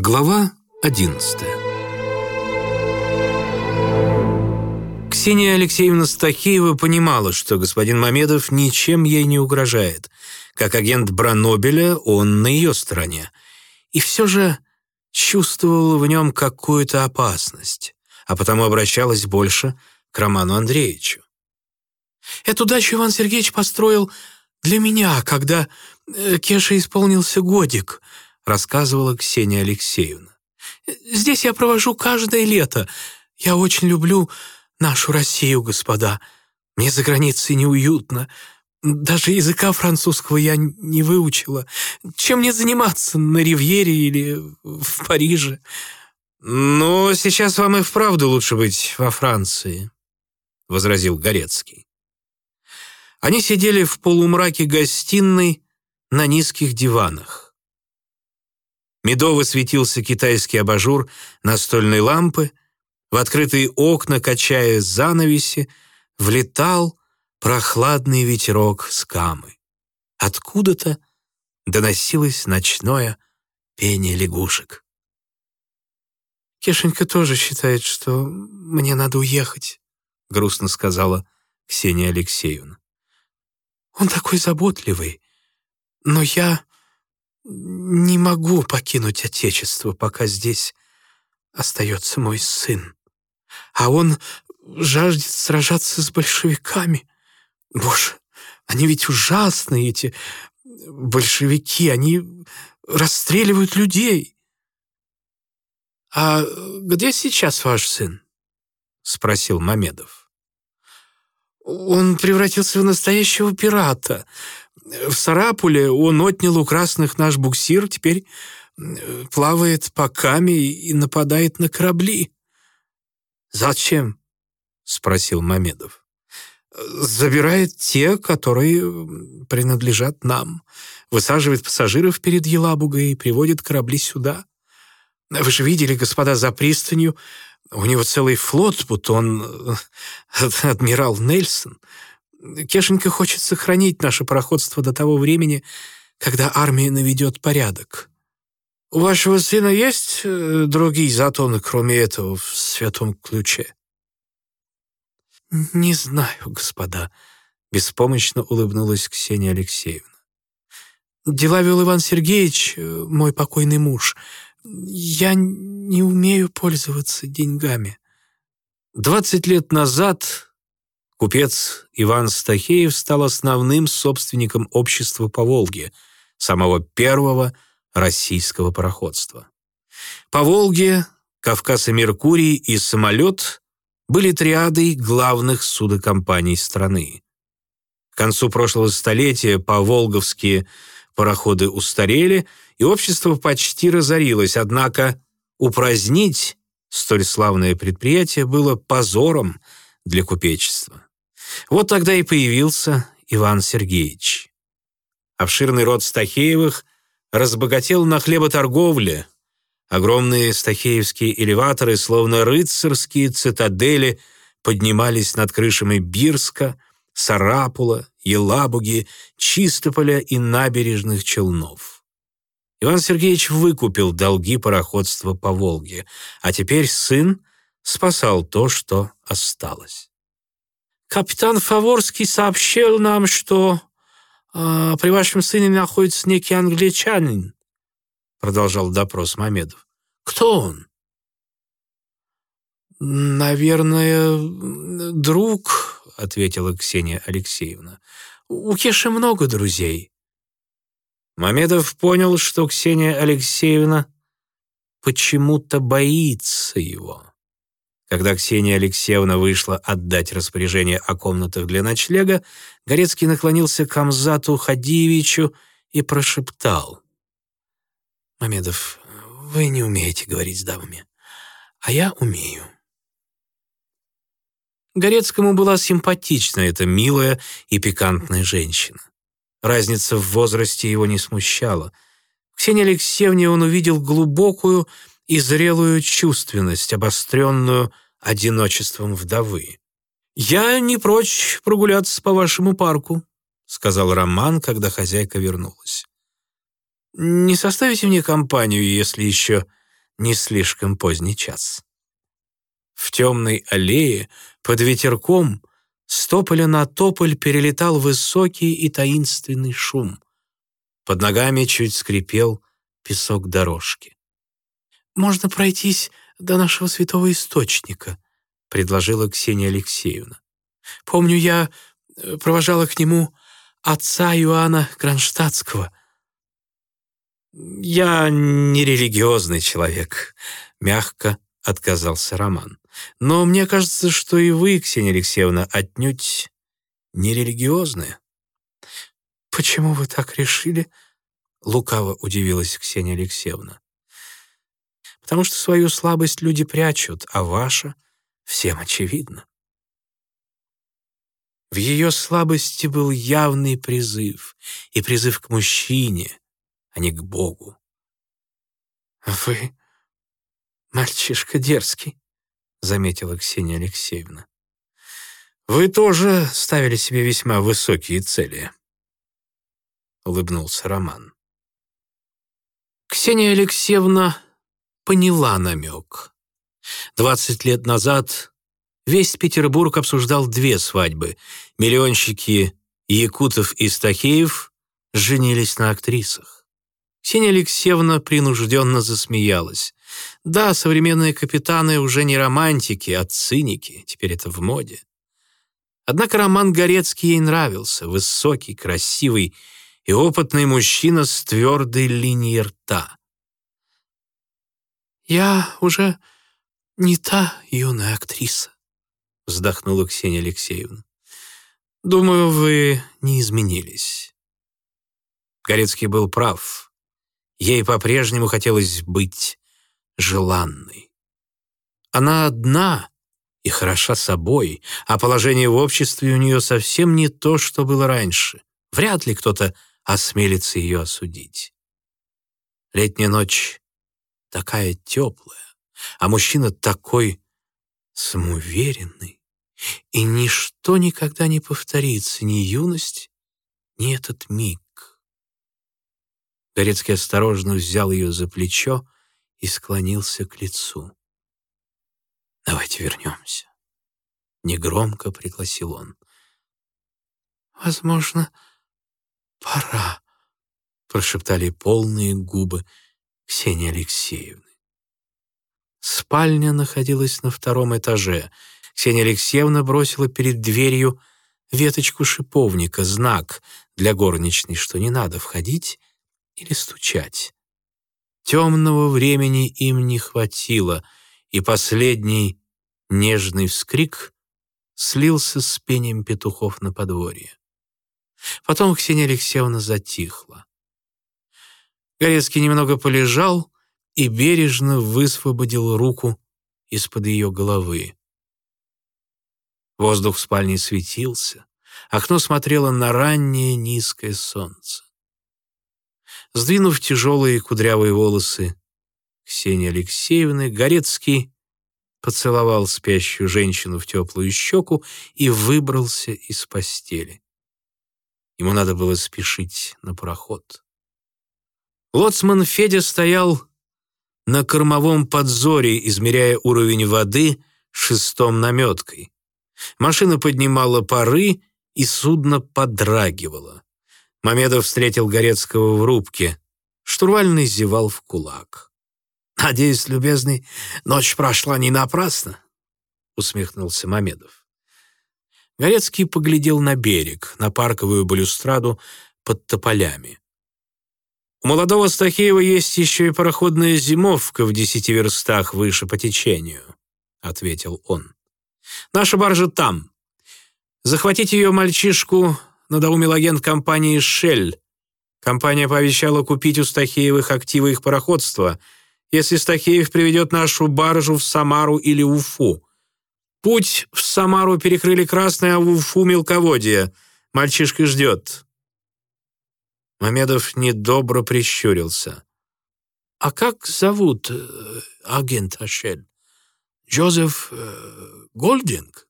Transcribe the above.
Глава 11 Ксения Алексеевна Стахеева понимала, что господин Мамедов ничем ей не угрожает. Как агент Бранобеля он на ее стороне. И все же чувствовала в нем какую-то опасность, а потому обращалась больше к Роману Андреевичу. «Эту дачу Иван Сергеевич построил для меня, когда э, Кеша исполнился годик», рассказывала Ксения Алексеевна. «Здесь я провожу каждое лето. Я очень люблю нашу Россию, господа. Мне за границей неуютно. Даже языка французского я не выучила. Чем мне заниматься на Ривьере или в Париже?» «Но сейчас вам и вправду лучше быть во Франции», — возразил Горецкий. Они сидели в полумраке гостиной на низких диванах. Медово светился китайский абажур настольной лампы, в открытые окна, качая занавеси, влетал прохладный ветерок с камы. Откуда-то доносилось ночное пение лягушек. «Кешенька тоже считает, что мне надо уехать», — грустно сказала Ксения Алексеевна. «Он такой заботливый, но я не могу покинуть Отечество, пока здесь остается мой сын. А он жаждет сражаться с большевиками. Боже, они ведь ужасные, эти большевики, они расстреливают людей. «А где сейчас ваш сын?» — спросил Мамедов. «Он превратился в настоящего пирата. В Сарапуле он отнял у красных наш буксир, теперь плавает по каме и нападает на корабли. «Зачем?» — спросил Мамедов. «Забирает те, которые принадлежат нам, высаживает пассажиров перед Елабугой и приводит корабли сюда. Вы же видели, господа, за пристанью, у него целый флот, будто он адмирал Нельсон. Кешенька хочет сохранить наше пароходство до того времени, когда армия наведет порядок. У вашего сына есть э, другие затоны, кроме этого, в Святом Ключе? Не знаю, господа, беспомощно улыбнулась Ксения Алексеевна. Дела вел Иван Сергеевич, э, мой покойный муж. Я не умею пользоваться деньгами. Двадцать лет назад Купец Иван Стахеев стал основным собственником общества по Волге, самого первого российского пароходства. По Волге, Кавказ и Меркурий и самолет были триадой главных судокомпаний страны. К концу прошлого столетия по-волговские пароходы устарели, и общество почти разорилось, однако упразднить столь славное предприятие было позором для купечества. Вот тогда и появился Иван Сергеевич. Обширный род Стахеевых разбогател на хлеботорговле. Огромные стахеевские элеваторы, словно рыцарские цитадели, поднимались над крышами Бирска, Сарапула, Елабуги, Чистополя и набережных Челнов. Иван Сергеевич выкупил долги пароходства по Волге, а теперь сын спасал то, что осталось. Капитан Фаворский сообщил нам, что э, при вашем сыне находится некий англичанин, продолжал допрос Мамедов. Кто он? Наверное, друг, ответила Ксения Алексеевна. У Кеши много друзей. Мамедов понял, что Ксения Алексеевна почему-то боится его. Когда Ксения Алексеевна вышла отдать распоряжение о комнатах для ночлега, Горецкий наклонился к Амзату Хадиевичу и прошептал. «Мамедов, вы не умеете говорить с дамами, а я умею». Горецкому была симпатична эта милая и пикантная женщина. Разница в возрасте его не смущала. В Ксении Алексеевне он увидел глубокую и зрелую чувственность, обостренную одиночеством вдовы. «Я не прочь прогуляться по вашему парку», — сказал Роман, когда хозяйка вернулась. «Не составите мне компанию, если еще не слишком поздний час. В темной аллее под ветерком с тополя на тополь перелетал высокий и таинственный шум. Под ногами чуть скрипел песок дорожки. «Можно пройтись до нашего святого источника», — предложила Ксения Алексеевна. «Помню, я э, провожала к нему отца Иоанна Кронштадтского». «Я не религиозный человек», — мягко отказался Роман. «Но мне кажется, что и вы, Ксения Алексеевна, отнюдь не религиозные». «Почему вы так решили?» — лукаво удивилась Ксения Алексеевна. «Потому что свою слабость люди прячут, а ваша всем очевидна». В ее слабости был явный призыв, и призыв к мужчине, а не к Богу. «Вы мальчишка дерзкий», — заметила Ксения Алексеевна. «Вы тоже ставили себе весьма высокие цели», — улыбнулся Роман. Ксения Алексеевна поняла намек. Двадцать лет назад весь Петербург обсуждал две свадьбы. Миллионщики Якутов и Стахеев женились на актрисах. Ксения Алексеевна принужденно засмеялась. Да, современные капитаны уже не романтики, а циники, теперь это в моде. Однако роман Горецкий ей нравился, высокий, красивый и опытный мужчина с твердой линией рта. «Я уже не та юная актриса», — вздохнула Ксения Алексеевна. «Думаю, вы не изменились». Горецкий был прав. Ей по-прежнему хотелось быть желанной. Она одна и хороша собой, а положение в обществе у нее совсем не то, что было раньше. Вряд ли кто-то осмелится ее осудить. Летняя ночь такая теплая, а мужчина такой самоуверенный, и ничто никогда не повторится, ни юность, ни этот миг. Горецкий осторожно взял ее за плечо и склонился к лицу. «Давайте вернемся», — негромко пригласил он. «Возможно, пора», — прошептали полные губы Ксении Алексеевны. Спальня находилась на втором этаже. Ксения Алексеевна бросила перед дверью веточку шиповника, знак для горничной, что не надо входить или стучать. Темного времени им не хватило, и последний нежный вскрик слился с пением петухов на подворье. Потом Ксения Алексеевна затихла. Горецкий немного полежал и бережно высвободил руку из-под ее головы. Воздух в спальне светился, окно смотрело на раннее низкое солнце. Сдвинув тяжелые кудрявые волосы Ксении Алексеевны, Горецкий поцеловал спящую женщину в теплую щеку и выбрался из постели. Ему надо было спешить на пароход. Лоцман Федя стоял на кормовом подзоре, измеряя уровень воды шестом наметкой. Машина поднимала пары, и судно подрагивало. Мамедов встретил Горецкого в рубке. Штурвальный зевал в кулак. «Надеюсь, любезный, ночь прошла не напрасно», — усмехнулся Мамедов. Горецкий поглядел на берег, на парковую балюстраду под тополями. «У молодого Стахеева есть еще и пароходная зимовка в десяти верстах выше по течению», — ответил он. «Наша баржа там. Захватить ее мальчишку надоумил агент компании «Шель». Компания пообещала купить у Стахеевых активы их пароходства, если Стахеев приведет нашу баржу в Самару или Уфу. Путь в Самару перекрыли красное, а в Уфу мелководье. Мальчишка ждет. Мамедов недобро прищурился. «А как зовут э, агента «Шель»? Джозеф э, Голдинг?»